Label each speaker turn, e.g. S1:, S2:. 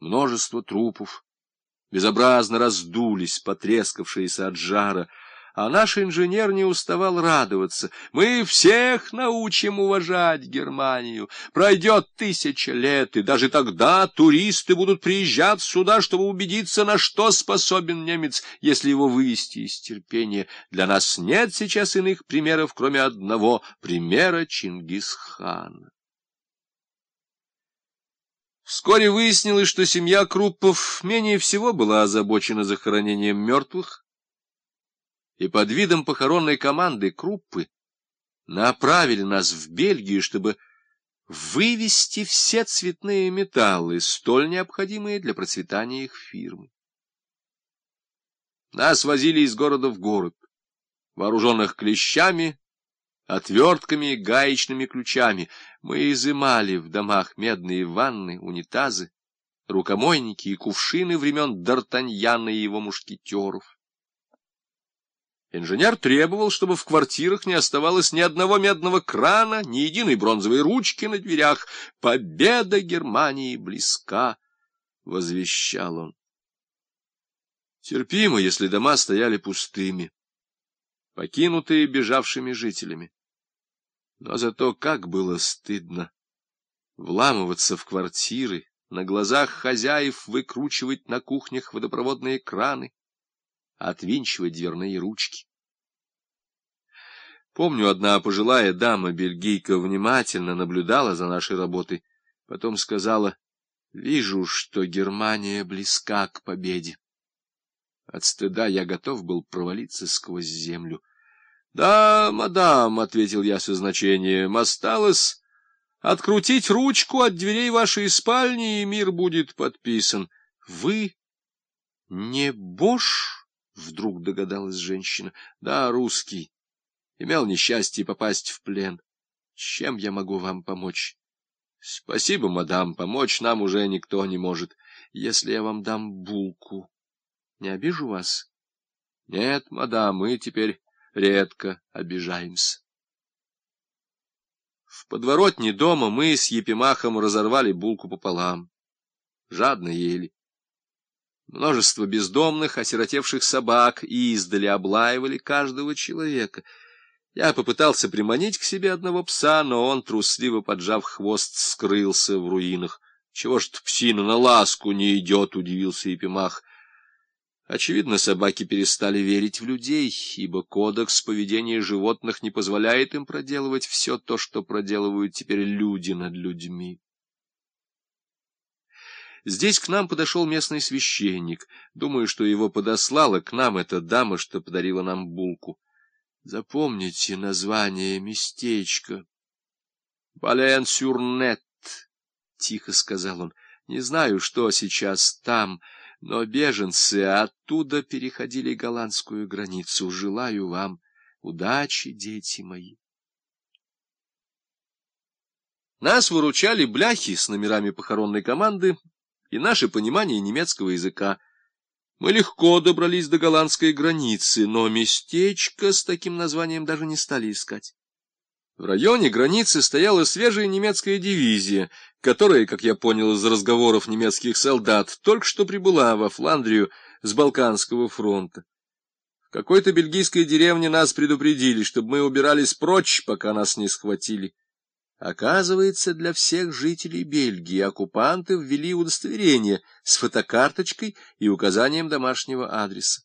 S1: Множество трупов безобразно раздулись, потрескавшиеся от жара, а наш инженер не уставал радоваться. Мы всех научим уважать Германию. Пройдет тысяча лет, и даже тогда туристы будут приезжать сюда, чтобы убедиться, на что способен немец, если его вывести из терпения. Для нас нет сейчас иных примеров, кроме одного — примера Чингисхана. Вскоре выяснилось, что семья Круппов менее всего была озабочена захоронением мертвых, и под видом похоронной команды Круппы направили нас в Бельгию, чтобы вывести все цветные металлы, столь необходимые для процветания их фирмы. Нас возили из города в город, вооруженных клещами, отвертками и гаечными ключами. Мы изымали в домах медные ванны, унитазы, рукомойники и кувшины времен Д'Артаньяна и его мушкетеров. Инженер требовал, чтобы в квартирах не оставалось ни одного медного крана, ни единой бронзовой ручки на дверях. «Победа Германии близка!» — возвещал он. Терпимо, если дома стояли пустыми, покинутые бежавшими жителями. Но зато как было стыдно вламываться в квартиры, на глазах хозяев выкручивать на кухнях водопроводные краны, отвинчивать дверные ручки. Помню, одна пожилая дама, бельгийка, внимательно наблюдала за нашей работой, потом сказала, «Вижу, что Германия близка к победе». От стыда я готов был провалиться сквозь землю. «Да, мадам», — ответил я со значением, — «осталось открутить ручку от дверей вашей спальни, и мир будет подписан». «Вы не Бош?» — вдруг догадалась женщина. «Да, русский. Имел несчастье попасть в плен. Чем я могу вам помочь?» «Спасибо, мадам, помочь нам уже никто не может. Если я вам дам булку, не обижу вас?» «Нет, мадам, мы теперь редко обижаемся». В подворотне дома мы с Епимахом разорвали булку пополам. Жадно ели. Множество бездомных, осиротевших собак издали облаивали каждого человека. Я попытался приманить к себе одного пса, но он, трусливо поджав хвост, скрылся в руинах. — Чего ж псина на ласку не идет? — удивился Епимах. Очевидно, собаки перестали верить в людей, ибо кодекс поведения животных не позволяет им проделывать все то, что проделывают теперь люди над людьми. Здесь к нам подошел местный священник. Думаю, что его подослала к нам эта дама, что подарила нам булку. Запомните название местечка. — Бален-Сюрнет, — тихо сказал он. — Не знаю, что сейчас там, но беженцы оттуда переходили голландскую границу. Желаю вам удачи, дети мои. Нас выручали бляхи с номерами похоронной команды, и наше понимание немецкого языка. Мы легко добрались до голландской границы, но местечко с таким названием даже не стали искать. В районе границы стояла свежая немецкая дивизия, которая, как я понял из разговоров немецких солдат, только что прибыла во Фландрию с Балканского фронта. В какой-то бельгийской деревне нас предупредили, чтобы мы убирались прочь, пока нас не схватили. Оказывается, для всех жителей Бельгии оккупанты ввели удостоверение с фотокарточкой и указанием домашнего адреса.